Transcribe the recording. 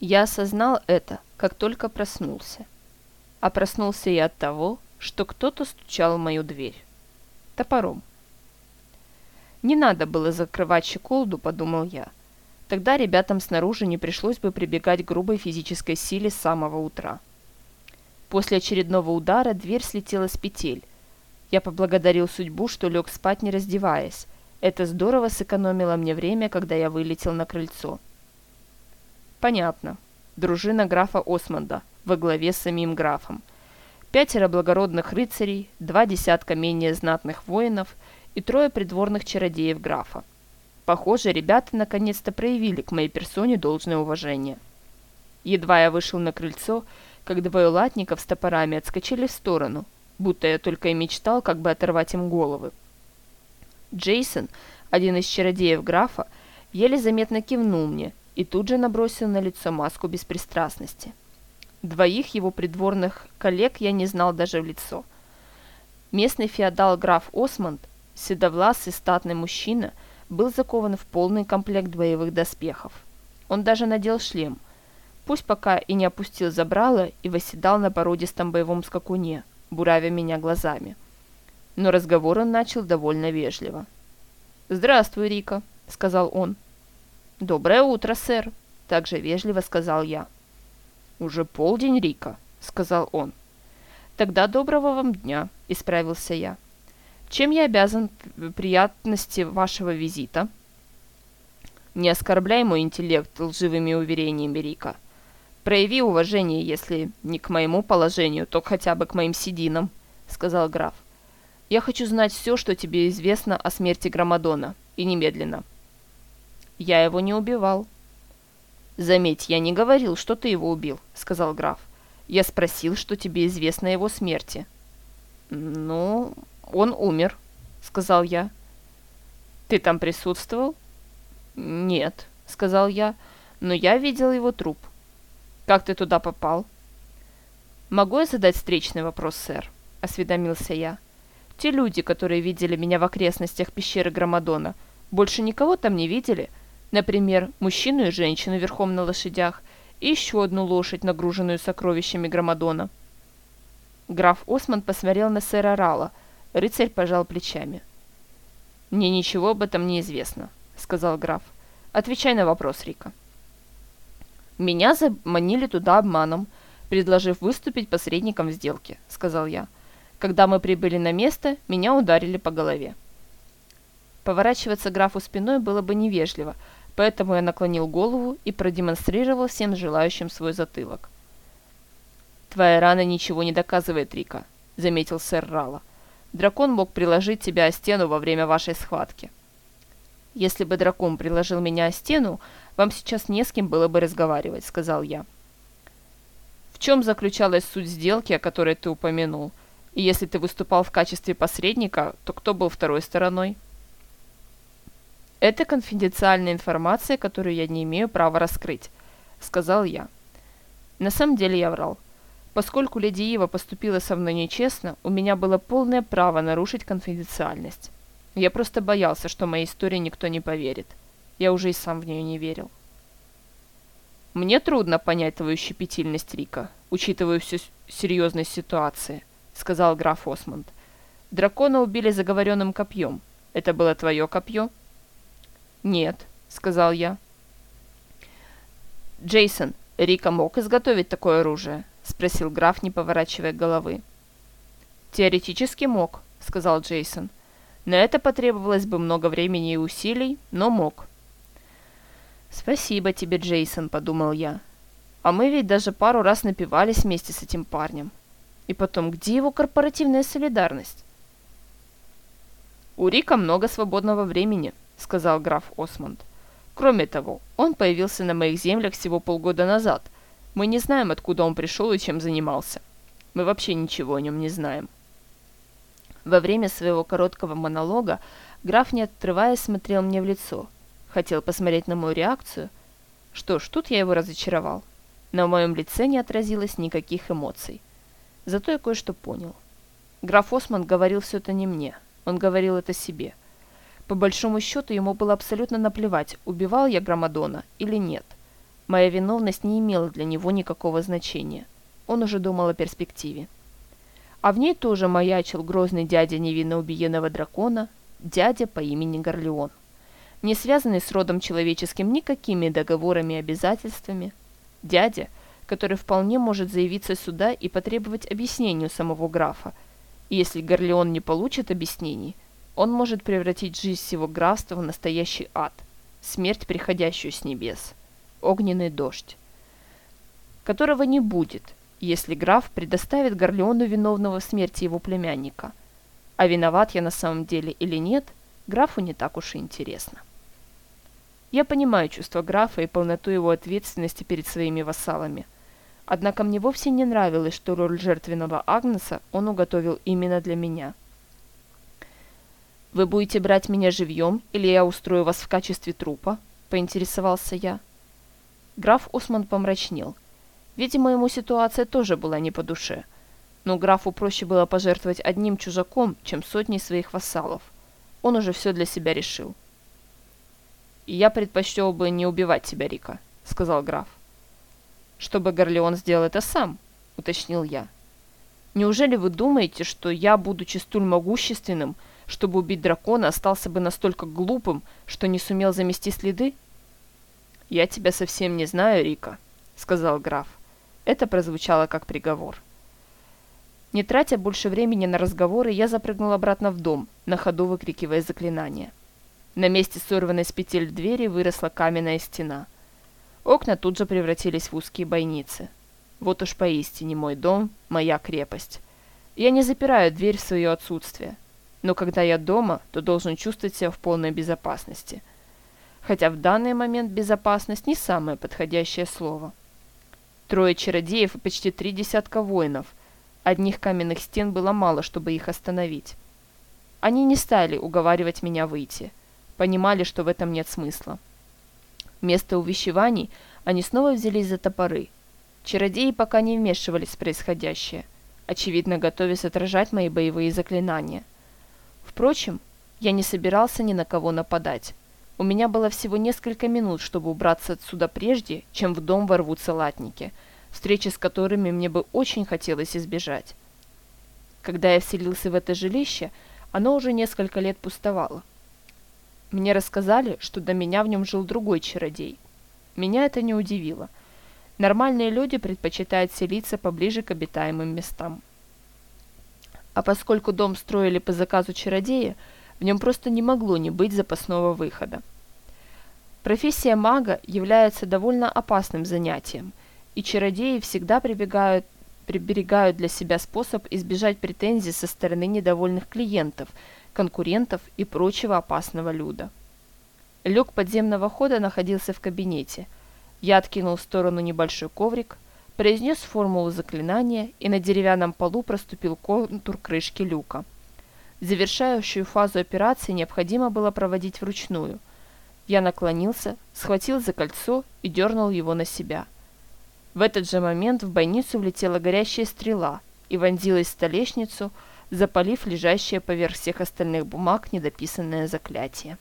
Я осознал это, как только проснулся. А проснулся я от того, что кто-то стучал в мою дверь. Топором. Не надо было закрывать щеколду, подумал я. Тогда ребятам снаружи не пришлось бы прибегать к грубой физической силе с самого утра. После очередного удара дверь слетела с петель. Я поблагодарил судьбу, что лег спать не раздеваясь. Это здорово сэкономило мне время, когда я вылетел на крыльцо. Понятно. Дружина графа Осмонда во главе с самим графом. Пятеро благородных рыцарей, два десятка менее знатных воинов и трое придворных чародеев графа. Похоже, ребята наконец-то проявили к моей персоне должное уважение. Едва я вышел на крыльцо, как двое латников с топорами отскочили в сторону, будто я только и мечтал, как бы оторвать им головы. Джейсон, один из чародеев графа, еле заметно кивнул мне и тут же набросил на лицо маску беспристрастности. Двоих его придворных коллег я не знал даже в лицо. Местный феодал граф Осмонд, седовласый статный мужчина, был закован в полный комплект боевых доспехов. Он даже надел шлем – Пусть пока и не опустил забрало и восседал на породистом боевом скакуне, буравя меня глазами. Но разговор он начал довольно вежливо. «Здравствуй, Рика», — сказал он. «Доброе утро, сэр», — также вежливо сказал я. «Уже полдень, Рика», — сказал он. «Тогда доброго вам дня», — исправился я. «Чем я обязан приятности вашего визита?» «Не оскорбляй мой интеллект лживыми уверениями, Рика», Прояви уважение, если не к моему положению, то хотя бы к моим сединам», — сказал граф. «Я хочу знать все, что тебе известно о смерти Громадона, и немедленно». «Я его не убивал». «Заметь, я не говорил, что ты его убил», — сказал граф. «Я спросил, что тебе известно о его смерти». «Ну, он умер», — сказал я. «Ты там присутствовал?» «Нет», — сказал я, — «но я видел его труп». «Как ты туда попал?» «Могу я задать встречный вопрос, сэр?» – осведомился я. «Те люди, которые видели меня в окрестностях пещеры Громадона, больше никого там не видели? Например, мужчину и женщину верхом на лошадях и еще одну лошадь, нагруженную сокровищами Громадона». Граф Осман посмотрел на сэра Рала. Рыцарь пожал плечами. «Мне ничего об этом не известно», — сказал граф. «Отвечай на вопрос, Рика». «Меня заманили туда обманом, предложив выступить посредником в сделке», — сказал я. «Когда мы прибыли на место, меня ударили по голове». Поворачиваться графу спиной было бы невежливо, поэтому я наклонил голову и продемонстрировал всем желающим свой затылок. «Твоя рана ничего не доказывает, Рика», — заметил сэр Рала. «Дракон мог приложить тебя о стену во время вашей схватки». «Если бы дракон приложил меня о стену, вам сейчас не с кем было бы разговаривать», — сказал я. «В чем заключалась суть сделки, о которой ты упомянул? И если ты выступал в качестве посредника, то кто был второй стороной?» «Это конфиденциальная информация, которую я не имею права раскрыть», — сказал я. На самом деле я врал. Поскольку леди Ива поступила со мной нечестно, у меня было полное право нарушить конфиденциальность. Я просто боялся, что моей истории никто не поверит. Я уже и сам в нее не верил. «Мне трудно понять твою щепетильность, Рика, учитывая всю серьезность ситуации», — сказал граф Осмонд. «Дракона убили заговоренным копьем. Это было твое копье?» «Нет», — сказал я. «Джейсон, Рика мог изготовить такое оружие?» — спросил граф, не поворачивая головы. «Теоретически мог», — сказал Джейсон. «На это потребовалось бы много времени и усилий, но мог. «Спасибо тебе, Джейсон», — подумал я. «А мы ведь даже пару раз напивались вместе с этим парнем. И потом, где его корпоративная солидарность?» «У Рика много свободного времени», — сказал граф Осмонд. «Кроме того, он появился на моих землях всего полгода назад. Мы не знаем, откуда он пришел и чем занимался. Мы вообще ничего о нем не знаем». Во время своего короткого монолога граф, не отрываясь, смотрел мне в лицо — Хотел посмотреть на мою реакцию. Что ж, тут я его разочаровал. На моем лице не отразилось никаких эмоций. Зато я кое-что понял. Граф Осман говорил все это не мне. Он говорил это себе. По большому счету ему было абсолютно наплевать, убивал я Громадона или нет. Моя виновность не имела для него никакого значения. Он уже думал о перспективе. А в ней тоже маячил грозный дядя невинно убиенного дракона, дядя по имени Горлеон, не связанный с родом человеческим никакими договорами и обязательствами, дядя, который вполне может заявиться сюда и потребовать объяснению самого графа, и если Горлеон не получит объяснений, он может превратить жизнь всего графства в настоящий ад, смерть, приходящую с небес огненный дождь, которого не будет, если граф предоставит Горлеону виновного в смерти его племянника. А виноват я на самом деле или нет, графу не так уж и интересно. Я понимаю чувство графа и полноту его ответственности перед своими вассалами. Однако мне вовсе не нравилось, что роль жертвенного Агнеса он уготовил именно для меня. «Вы будете брать меня живьем, или я устрою вас в качестве трупа?» – поинтересовался я. Граф Усман помрачнел. Видимо, ему ситуация тоже была не по душе. Но графу проще было пожертвовать одним чужаком, чем сотней своих вассалов. Он уже все для себя решил. «Я предпочтел бы не убивать тебя, Рика», — сказал граф. «Чтобы Горлеон сделал это сам», — уточнил я. «Неужели вы думаете, что я, будучи столь могущественным, чтобы убить дракона, остался бы настолько глупым, что не сумел замести следы?» «Я тебя совсем не знаю, Рика», — сказал граф. Это прозвучало как приговор. Не тратя больше времени на разговоры, я запрыгнул обратно в дом, на ходу выкрикивая заклинание. На месте сорванной с петель двери выросла каменная стена. Окна тут же превратились в узкие бойницы. Вот уж поистине мой дом, моя крепость. Я не запираю дверь в свое отсутствие. Но когда я дома, то должен чувствовать себя в полной безопасности – хотя в данный момент безопасность не самое подходящее слово. Трое чародеев и почти три десятка воинов. Одних каменных стен было мало, чтобы их остановить. Они не стали уговаривать меня выйти. Понимали, что в этом нет смысла. Вместо увещеваний они снова взялись за топоры. Чародеи пока не вмешивались в происходящее, очевидно готовясь отражать мои боевые заклинания. Впрочем, я не собирался ни на кого нападать. У меня было всего несколько минут, чтобы убраться отсюда прежде, чем в дом ворвутся латники, встречи с которыми мне бы очень хотелось избежать. Когда я вселился в это жилище, оно уже несколько лет пустовало. Мне рассказали, что до меня в нем жил другой чародей. Меня это не удивило. Нормальные люди предпочитают селиться поближе к обитаемым местам. А поскольку дом строили по заказу чародея, в нем просто не могло не быть запасного выхода. Профессия мага является довольно опасным занятием, и чародеи всегда прибегают, приберегают для себя способ избежать претензий со стороны недовольных клиентов, конкурентов и прочего опасного люда. Люк подземного хода находился в кабинете. Я откинул в сторону небольшой коврик, произнес формулу заклинания и на деревянном полу проступил контур крышки люка – Завершающую фазу операции необходимо было проводить вручную. Я наклонился, схватил за кольцо и дернул его на себя. В этот же момент в бойницу влетела горящая стрела и вонзилась в столешницу, запалив лежащее поверх всех остальных бумаг недописанное заклятие.